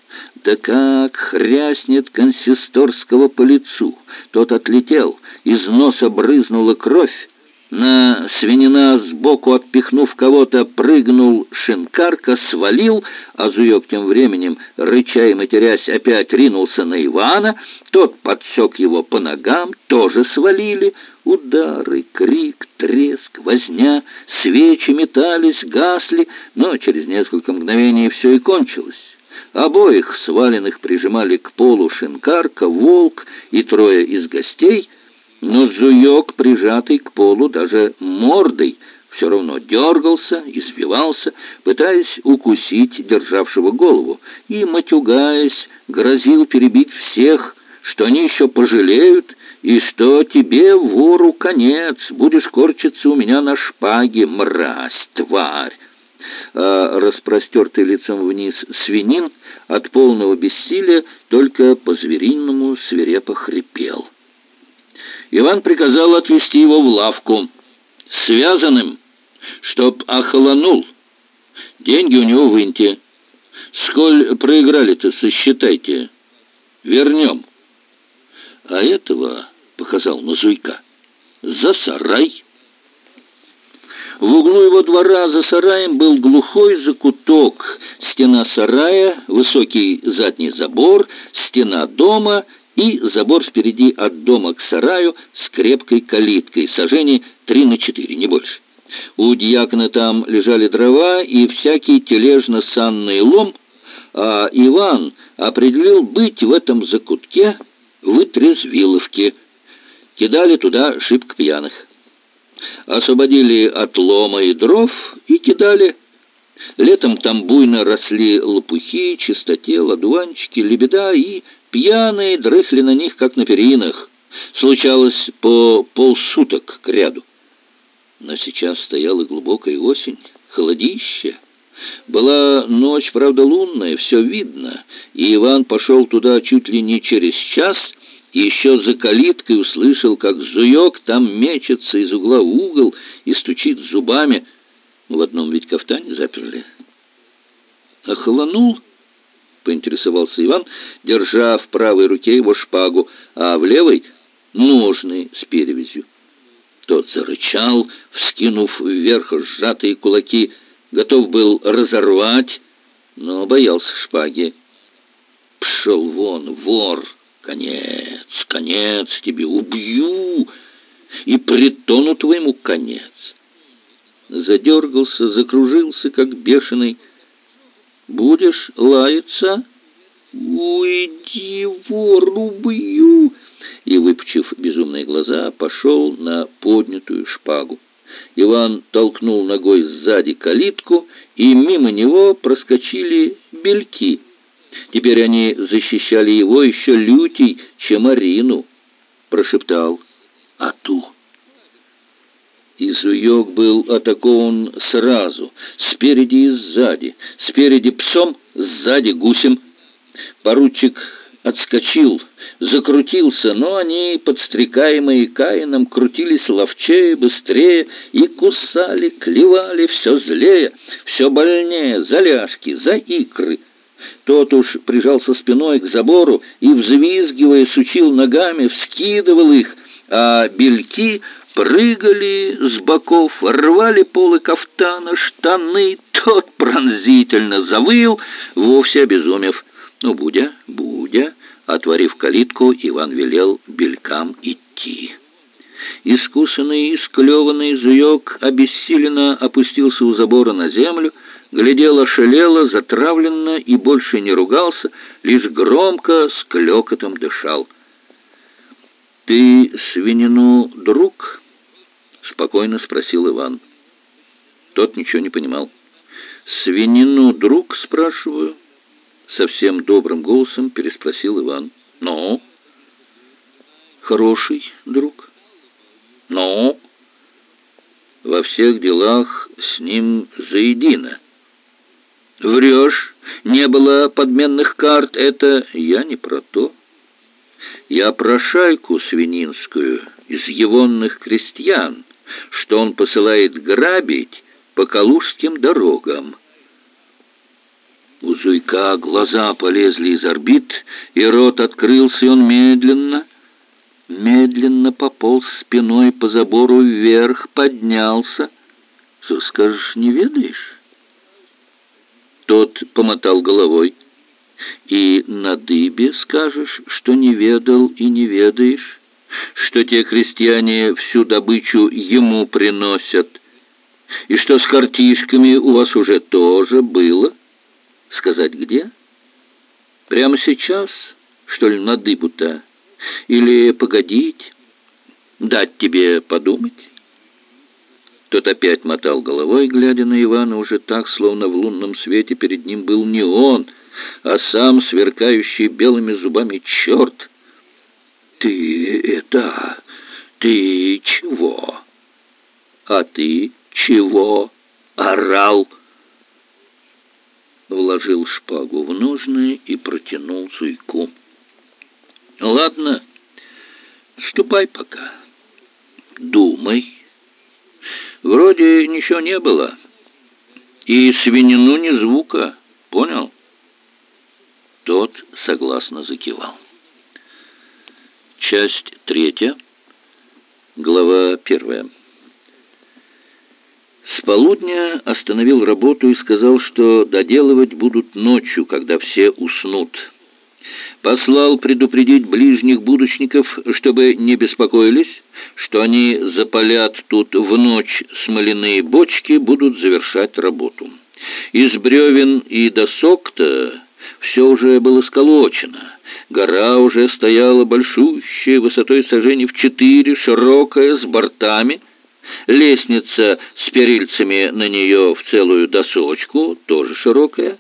да как хряснет консисторского по лицу! Тот отлетел, из носа брызнула кровь, на свинина сбоку, отпихнув кого-то, прыгнул шинкарка, свалил, а Зуек тем временем, рыча и матерясь, опять ринулся на Ивана. Тот подсек его по ногам, тоже свалили. Удары, крик, треск, возня, свечи метались, гасли, но через несколько мгновений все и кончилось. Обоих сваленных прижимали к полу шинкарка, волк и трое из гостей, но Зуёк, прижатый к полу даже мордой, все равно дергался, извивался, пытаясь укусить державшего голову, и, матюгаясь, грозил перебить всех, что они еще пожалеют, и что тебе, вору, конец, будешь корчиться у меня на шпаге, мразь, тварь а распростертый лицом вниз свинин от полного бессилия только по-звериному свирепо хрипел. Иван приказал отвезти его в лавку, связанным, чтоб охолонул. Деньги у него выньте. Сколь проиграли-то, сосчитайте. Вернем. А этого, — показал на Зуйка, — за сарай в углу его двора за сараем был глухой закуток, стена сарая, высокий задний забор, стена дома и забор спереди от дома к сараю с крепкой калиткой, сажений три на четыре, не больше. У дьякона там лежали дрова и всякий тележно-санный лом, а Иван определил быть в этом закутке вытрезвиловке. Кидали туда шибко пьяных освободили от лома и дров и кидали. Летом там буйно росли лопухи, чистотел, одуванчики, лебеда, и пьяные дрыхли на них, как на перинах. Случалось по полсуток к ряду. Но сейчас стояла глубокая осень, холодище. Была ночь, правда, лунная, все видно, и Иван пошел туда чуть ли не через час — и еще за калиткой услышал, как зуек там мечется из угла в угол и стучит зубами. В одном ведь кафтане заперли. «Охолонул?» — поинтересовался Иван, держа в правой руке его шпагу, а в левой — ножны с перевязью. Тот зарычал, вскинув вверх сжатые кулаки, готов был разорвать, но боялся шпаги. «Пшел вон, вор! Конец!» конец тебе, убью, и притону твоему конец. Задергался, закружился, как бешеный. Будешь лаяться? Уйди, вор, убью! И, выпучив безумные глаза, пошел на поднятую шпагу. Иван толкнул ногой сзади калитку, и мимо него проскочили бельки — Теперь они защищали его еще лютей, чем Арину. Прошептал «Ату». Изуёк был атакован сразу, спереди и сзади. Спереди псом, сзади гусем. Поручик отскочил, закрутился, но они, подстрекаемые Каином, крутились ловчее, быстрее и кусали, клевали все злее, все больнее, за ляжки, за икры — тот уж прижался спиной к забору и, взвизгивая, сучил ногами, вскидывал их, а бельки прыгали с боков, рвали полы кафтана, штаны. Тот пронзительно завыл, вовсе обезумев. «Ну, Будя, Будя!» Отворив калитку, Иван велел белькам идти. Искусанный и склеванный обессиленно опустился у забора на землю, глядел ошалело, затравленно и больше не ругался, лишь громко с клёкотом дышал. «Ты свинину друг?» — спокойно спросил Иван. Тот ничего не понимал. «Свинину друг?» — спрашиваю. Совсем добрым голосом переспросил Иван. «Ну?» «Хороший друг». «Ну?» «Во всех делах с ним заедино». «Врешь, не было подменных карт, это я не про то». Я про шайку свининскую из егонных крестьян, что он посылает грабить по калужским дорогам. У Зуйка глаза полезли из орбит, и рот открылся, и он медленно, медленно пополз спиной по забору вверх, поднялся. Что скажешь, не ведаешь? Тот помотал головой и на дыбе скажешь, что не ведал и не ведаешь, что те крестьяне всю добычу ему приносят, и что с картишками у вас уже тоже было. Сказать где? Прямо сейчас, что ли, на дыбу-то? Или погодить, дать тебе подумать? Тот опять мотал головой, глядя на Ивана уже так, словно в лунном свете перед ним был не он — а сам сверкающий белыми зубами черт. «Ты это... ты чего?» «А ты чего?» — орал. Вложил шпагу в ножны и протянул Зуйку. «Ладно, ступай пока. Думай. Вроде ничего не было. И свинину ни звука, понял?» Тот согласно закивал. Часть третья, глава первая. С полудня остановил работу и сказал, что доделывать будут ночью, когда все уснут. Послал предупредить ближних будущников, чтобы не беспокоились, что они запалят тут в ночь смоляные бочки, будут завершать работу. Из бревен и досок-то все уже было сколочено. Гора уже стояла большущая, высотой сажений в четыре, широкая, с бортами. Лестница с перильцами на нее в целую досочку, тоже широкая.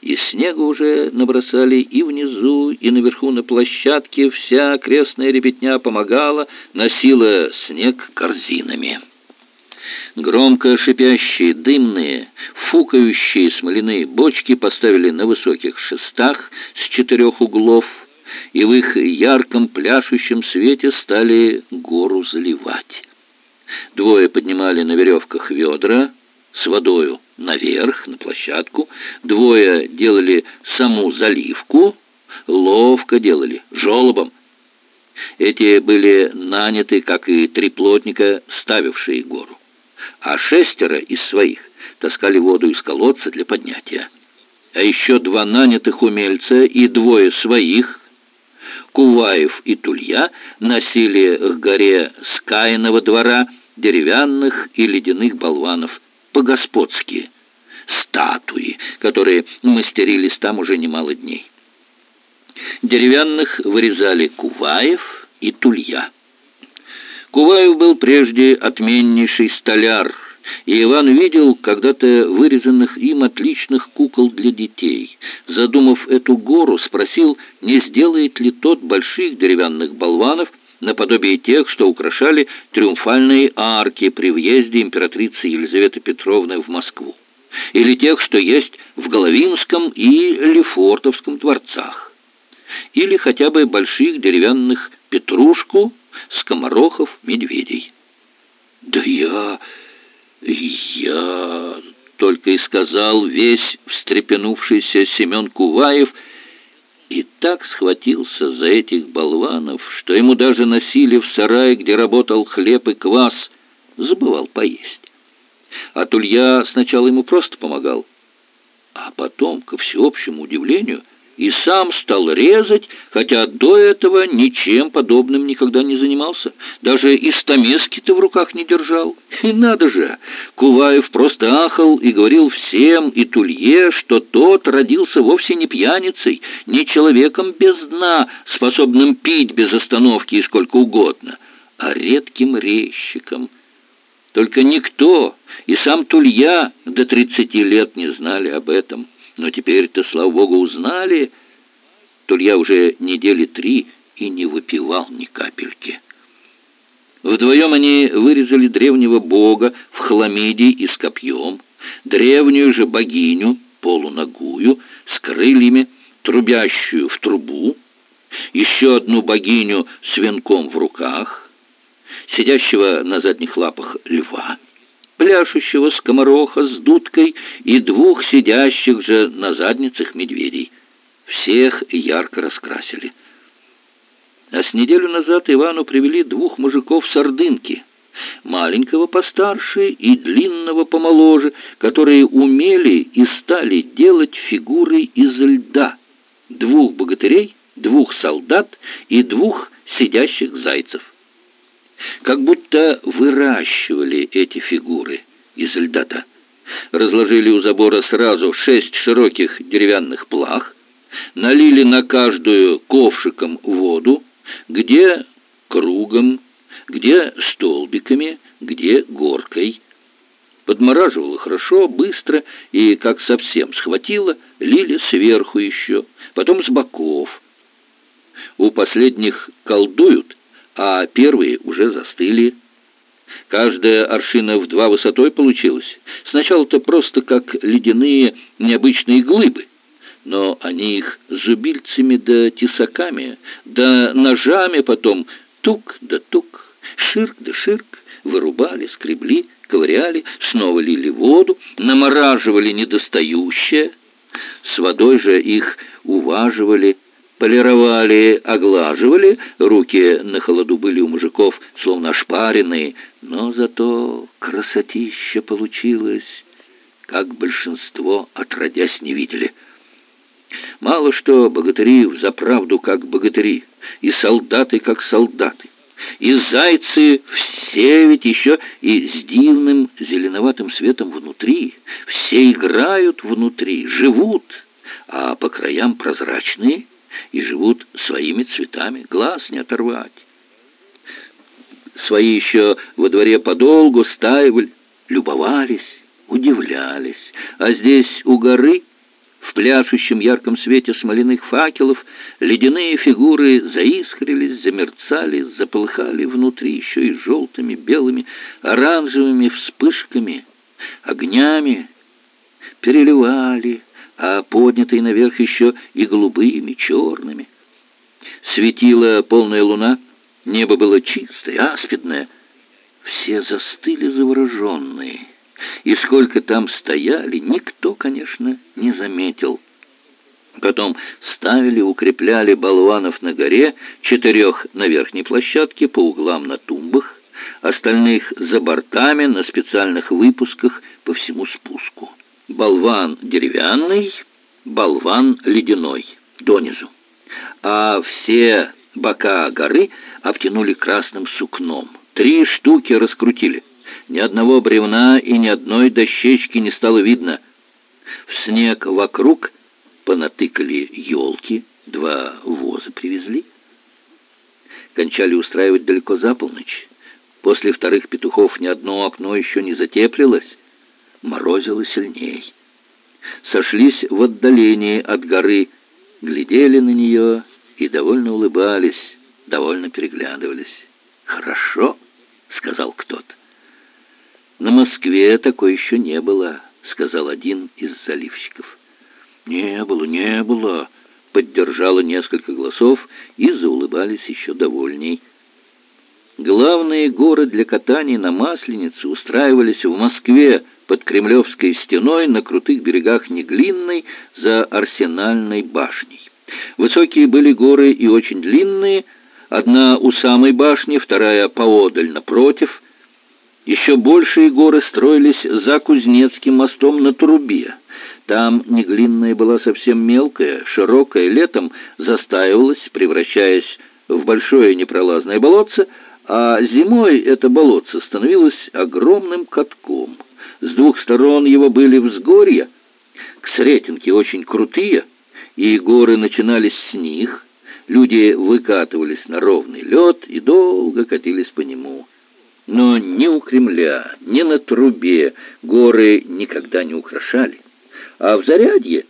И снега уже набросали и внизу, и наверху на площадке. Вся окрестная ребятня помогала, носила снег корзинами. Громко шипящие, дымные, фукающие смоляные бочки поставили на высоких шестах с четырех углов, и в их ярком пляшущем свете стали гору заливать. Двое поднимали на веревках ведра с водою наверх, на площадку, двое делали саму заливку, ловко делали, жолобом. Эти были наняты, как и три плотника, ставившие гору а шестеро из своих таскали воду из колодца для поднятия. А еще два нанятых умельца и двое своих, Куваев и Тулья, носили к горе Скаиного двора деревянных и ледяных болванов по-господски, статуи, которые мастерились там уже немало дней. Деревянных вырезали Куваев и Тулья. Куваев был прежде отменнейший столяр, и Иван видел когда-то вырезанных им отличных кукол для детей. Задумав эту гору, спросил, не сделает ли тот больших деревянных болванов, наподобие тех, что украшали триумфальные арки при въезде императрицы Елизаветы Петровны в Москву, или тех, что есть в Головинском и Лефортовском дворцах, или хотя бы больших деревянных Петрушку, скоморохов, медведей. «Да я... я...» — только и сказал весь встрепенувшийся Семен Куваев и так схватился за этих болванов, что ему даже носили в сарай, где работал хлеб и квас, забывал поесть. А Тулья сначала ему просто помогал, а потом, ко всеобщему удивлению, — и сам стал резать, хотя до этого ничем подобным никогда не занимался. Даже и стамески-то в руках не держал. И надо же, Куваев просто ахал и говорил всем и Тулье, что тот родился вовсе не пьяницей, не человеком без дна, способным пить без остановки и сколько угодно, а редким резчиком. Только никто, и сам Тулья до тридцати лет не знали об этом. Но теперь-то, слава богу, узнали. Тулья уже недели три и не выпивал ни капельки. Вдвоем они вырезали древнего бога в хламиде и с копьем, древнюю же богиню, полуногую, с крыльями, трубящую в трубу, еще одну богиню с венком в руках, сидящего на задних лапах льва, пляшущего скомороха с дудкой и двух сидящих же на задницах медведей. Всех ярко раскрасили. А с неделю назад Ивану привели двух мужиков с ордынки, маленького постарше и длинного помоложе, которые умели и стали делать фигуры из льда, двух богатырей, двух солдат и двух сидящих зайцев. Как будто выращивали эти фигуры из льда-то. Разложили у забора сразу шесть широких деревянных плах, налили на каждую ковшиком воду, где кругом, где столбиками, где горкой. Подмораживало хорошо, быстро, и, как совсем схватило, лили сверху еще, потом с боков. У последних колдуют, а первые уже застыли. Каждая аршина в два высотой получилась. Сначала-то просто как ледяные необычные глыбы — но они их зубильцами да тесаками, да ножами потом тук да тук, ширк да ширк, вырубали, скребли, ковыряли, снова лили воду, намораживали недостающее, с водой же их уваживали, полировали, оглаживали, руки на холоду были у мужиков, словно ошпаренные, но зато красотища получилось, как большинство отродясь не видели». Мало что богатыри взаправду как богатыри, и солдаты как солдаты, и зайцы все ведь еще и с дивным зеленоватым светом внутри, все играют внутри, живут, а по краям прозрачные и живут своими цветами, глаз не оторвать. Свои еще во дворе подолгу стаивали, любовались, удивлялись, а здесь у горы в пляшущем ярком свете смоляных факелов ледяные фигуры заискрились, замерцали, заполыхали внутри еще и желтыми, белыми, оранжевыми вспышками, огнями, переливали, а поднятые наверх еще и голубыми, черными. Светила полная луна, небо было чистое, аспидное. Все застыли завороженные и сколько там стояли, никто, конечно, не заметил. Потом ставили, укрепляли болванов на горе, четырех на верхней площадке, по углам на тумбах, остальных за бортами на специальных выпусках по всему спуску. Болван деревянный, болван ледяной, донизу. А все бока горы обтянули красным сукном. Три штуки раскрутили. Ни одного бревна и ни одной дощечки не стало видно. В снег вокруг понатыкали елки, два воза привезли. Кончали устраивать далеко за полночь. После вторых петухов ни одно окно еще не затеплилось. Морозило сильней. Сошлись в отдалении от горы, глядели на нее и довольно улыбались, довольно переглядывались. «Хорошо», — сказал кто-то. «На Москве такой еще не было», — сказал один из заливщиков. «Не было, не было», — поддержало несколько голосов и заулыбались еще довольней. Главные горы для катания на Масленице устраивались в Москве под Кремлевской стеной на крутых берегах Неглинной за Арсенальной башней. Высокие были горы и очень длинные, одна у самой башни, вторая поодаль напротив — еще большие горы строились за Кузнецким мостом на Трубе. Там неглинная была совсем мелкая, широкая, летом застаивалась, превращаясь в большое непролазное болотце, А зимой это болотце становилось огромным катком. С двух сторон его были взгорья, к Сретенке очень крутые, и горы начинались с них. Люди выкатывались на ровный лед и долго катились по нему. Но ни у Кремля, ни на трубе горы никогда не украшали. А в Зарядье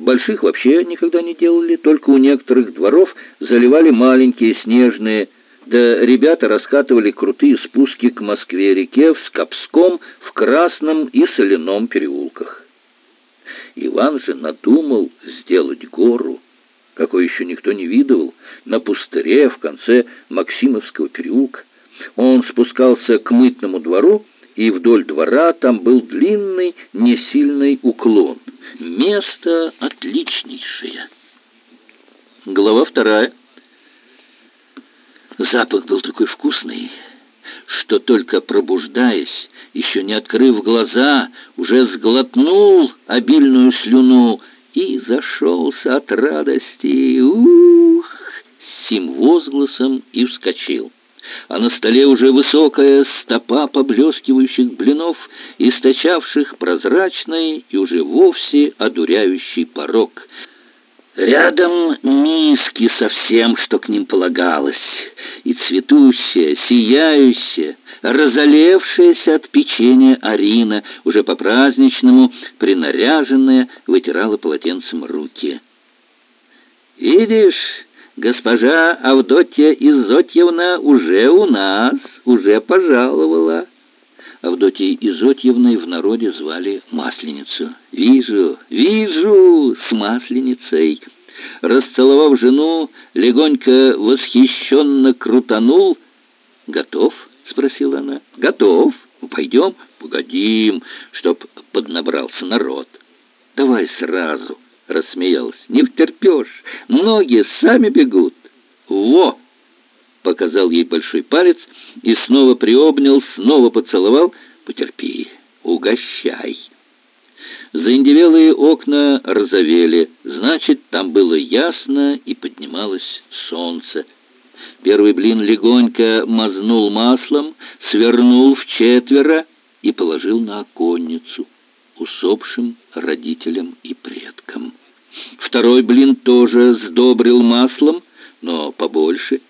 больших вообще никогда не делали, только у некоторых дворов заливали маленькие снежные да ребята раскатывали крутые спуски к Москве-реке в Скопском, в Красном и Соляном переулках. Иван же надумал сделать гору, какой еще никто не видывал, на пустыре в конце Максимовского переулка. Он спускался к мытному двору, и вдоль двора там был длинный, несильный уклон. Место отличнейшее. Глава вторая. Запах был такой вкусный, что только пробуждаясь, еще не открыв глаза, уже сглотнул обильную слюну и зашелся от радости. Ух! Сим возгласом и вскочил. А на столе уже высокая стопа поблескивающих блинов, источавших прозрачный и уже вовсе одуряющий порог. Рядом миски со всем, что к ним полагалось и цветущая, сияющая, разолевшаяся от печенья Арина, уже по-праздничному принаряженная, вытирала полотенцем руки. «Видишь, госпожа Авдотья Изотьевна уже у нас, уже пожаловала». Авдотьей Изотьевной в народе звали Масленицу. «Вижу, вижу, с Масленицей!» расцеловав жену, легонько восхищенно крутанул. «Готов?» — спросила она. «Готов. Пойдем, погодим, чтоб поднабрался народ». «Давай сразу», — рассмеялась. «Не втерпешь. Многие сами бегут». «Во!» — показал ей большой палец и снова приобнял, снова поцеловал. «Потерпи, угощай». Заиндевелые окна розовели, значит, там было ясно и поднималось солнце. Первый блин легонько мазнул маслом, свернул в четверо и положил на оконницу усопшим родителям и предкам. Второй блин тоже сдобрил маслом, но побольше,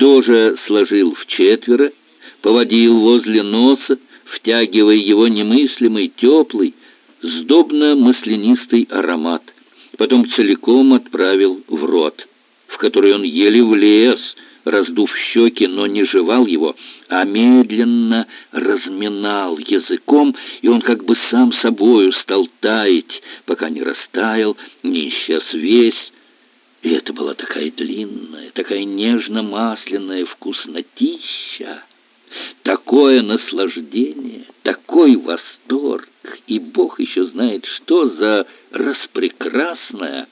тоже сложил в четверо, поводил возле носа, втягивая его немыслимый, теплый, сдобно-маслянистый аромат. Потом целиком отправил в рот, в который он еле влез, раздув щеки, но не жевал его, а медленно разминал языком, и он как бы сам собою стал таять, пока не растаял, не исчез весь. И это была такая длинная, такая нежно-масляная вкуснотища, такое наслаждение, такой восторг, и Бог еще знает, что за распрекрасное,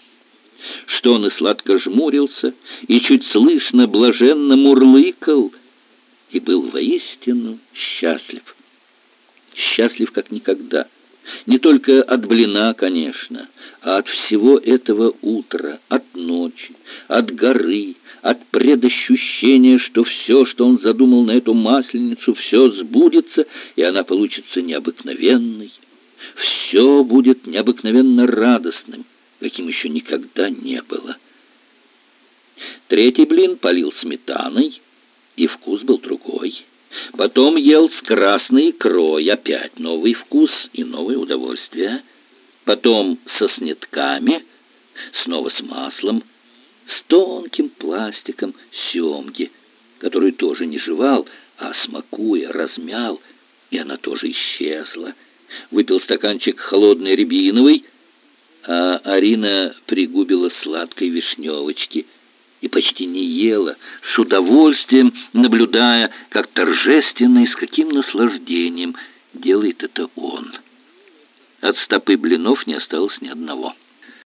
что он и сладко жмурился, и чуть слышно блаженно мурлыкал, и был воистину счастлив. Счастлив как никогда. Не только от блина, конечно, а от всего этого утра, от ночи, от горы, от предощущения, что все, что он задумал на эту масленицу, все сбудется, и она получится необыкновенной. Все будет необыкновенно радостным, каким еще никогда не было. Третий блин полил сметаной, и вкус был другой. Потом ел с красной икрой, опять новый вкус и новое удовольствие. Потом со снитками, снова с маслом, с тонким пластиком семги, которую тоже не жевал, а смакуя, размял, и она тоже исчезла. Выпил стаканчик холодной рябиновой, а Арина пригубила сладкой вишневочки и почти не ела, с удовольствием наблюдая, как торжественно и с каким наслаждением делает это он. От стопы блинов не осталось ни одного.